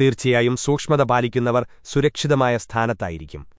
തീർച്ചയായും സൂക്ഷ്മത പാലിക്കുന്നവർ സുരക്ഷിതമായ സ്ഥാനത്തായിരിക്കും